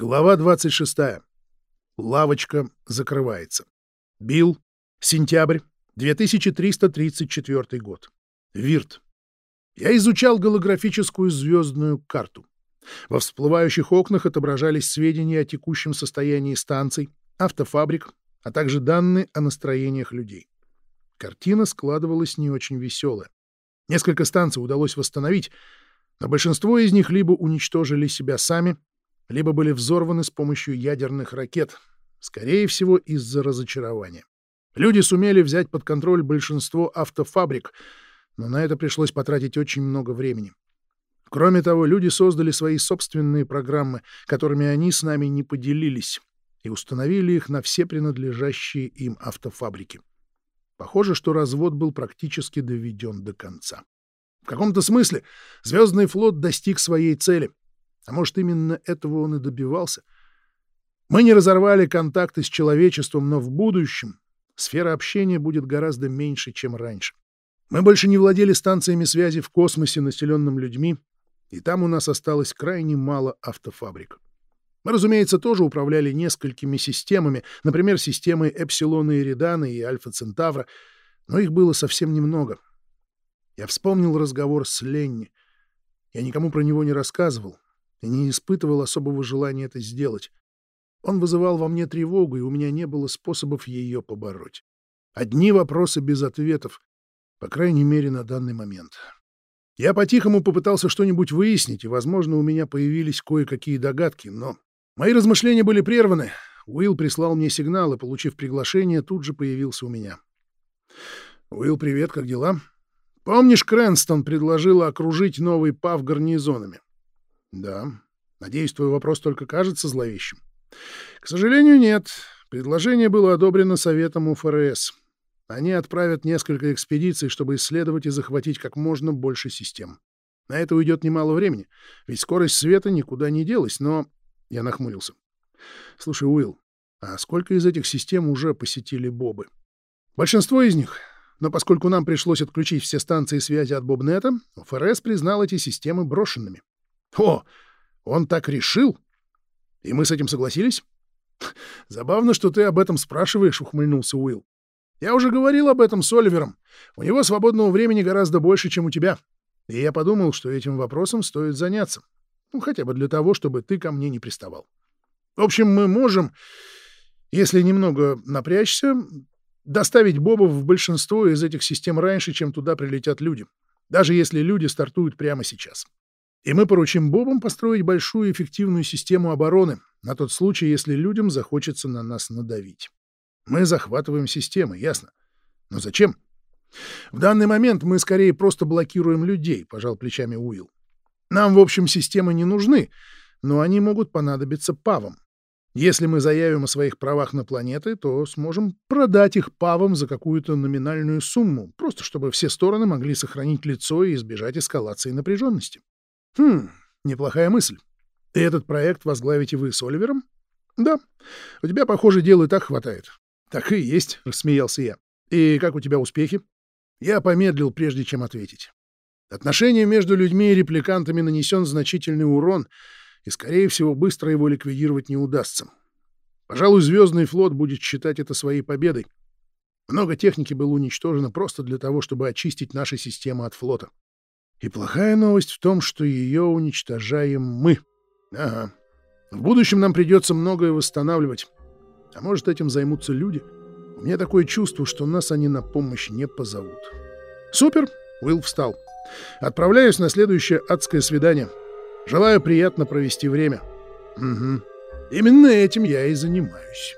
Глава 26. Лавочка закрывается. Билл. Сентябрь. 2334 год. Вирт. Я изучал голографическую звездную карту. Во всплывающих окнах отображались сведения о текущем состоянии станций, автофабрик, а также данные о настроениях людей. Картина складывалась не очень веселая. Несколько станций удалось восстановить, но большинство из них либо уничтожили себя сами, либо были взорваны с помощью ядерных ракет, скорее всего, из-за разочарования. Люди сумели взять под контроль большинство автофабрик, но на это пришлось потратить очень много времени. Кроме того, люди создали свои собственные программы, которыми они с нами не поделились, и установили их на все принадлежащие им автофабрики. Похоже, что развод был практически доведен до конца. В каком-то смысле Звездный флот достиг своей цели — а может, именно этого он и добивался? Мы не разорвали контакты с человечеством, но в будущем сфера общения будет гораздо меньше, чем раньше. Мы больше не владели станциями связи в космосе, населенным людьми, и там у нас осталось крайне мало автофабрик. Мы, разумеется, тоже управляли несколькими системами, например, системой Эпсилона и Эридана и Альфа Центавра, но их было совсем немного. Я вспомнил разговор с Ленни. Я никому про него не рассказывал, и не испытывал особого желания это сделать. Он вызывал во мне тревогу, и у меня не было способов ее побороть. Одни вопросы без ответов, по крайней мере, на данный момент. Я по-тихому попытался что-нибудь выяснить, и, возможно, у меня появились кое-какие догадки, но мои размышления были прерваны. Уилл прислал мне сигнал, и, получив приглашение, тут же появился у меня. «Уилл, привет, как дела?» «Помнишь, Крэнстон предложил окружить новый ПАВ гарнизонами?» Да. Надеюсь, твой вопрос только кажется зловещим. К сожалению, нет. Предложение было одобрено Советом УФРС. Они отправят несколько экспедиций, чтобы исследовать и захватить как можно больше систем. На это уйдет немало времени, ведь скорость света никуда не делась, но... Я нахмурился. Слушай, Уилл, а сколько из этих систем уже посетили Бобы? Большинство из них. Но поскольку нам пришлось отключить все станции связи от Бобнета, ФРС признал эти системы брошенными. О, он так решил? И мы с этим согласились? Забавно, что ты об этом спрашиваешь, ухмыльнулся Уилл. Я уже говорил об этом с Оливером. У него свободного времени гораздо больше, чем у тебя. И я подумал, что этим вопросом стоит заняться. Ну, хотя бы для того, чтобы ты ко мне не приставал. В общем, мы можем, если немного напрячься, доставить Бобов в большинство из этих систем раньше, чем туда прилетят люди. Даже если люди стартуют прямо сейчас. И мы поручим Бобам построить большую эффективную систему обороны на тот случай, если людям захочется на нас надавить. Мы захватываем системы, ясно. Но зачем? В данный момент мы скорее просто блокируем людей, пожал плечами Уилл. Нам, в общем, системы не нужны, но они могут понадобиться павам. Если мы заявим о своих правах на планеты, то сможем продать их павам за какую-то номинальную сумму, просто чтобы все стороны могли сохранить лицо и избежать эскалации напряженности. Хм, неплохая мысль. И этот проект возглавите вы с Оливером? Да. У тебя, похоже, дел и так хватает. Так и есть, рассмеялся я. И как у тебя успехи? Я помедлил, прежде чем ответить. Отношениям между людьми и репликантами нанесен значительный урон, и, скорее всего, быстро его ликвидировать не удастся. Пожалуй, Звездный флот будет считать это своей победой. Много техники было уничтожено просто для того, чтобы очистить наши системы от флота. И плохая новость в том, что ее уничтожаем мы. Ага. В будущем нам придется многое восстанавливать. А может, этим займутся люди? У меня такое чувство, что нас они на помощь не позовут. Супер! Уилл встал. Отправляюсь на следующее адское свидание. Желаю приятно провести время. Угу. Именно этим я и занимаюсь.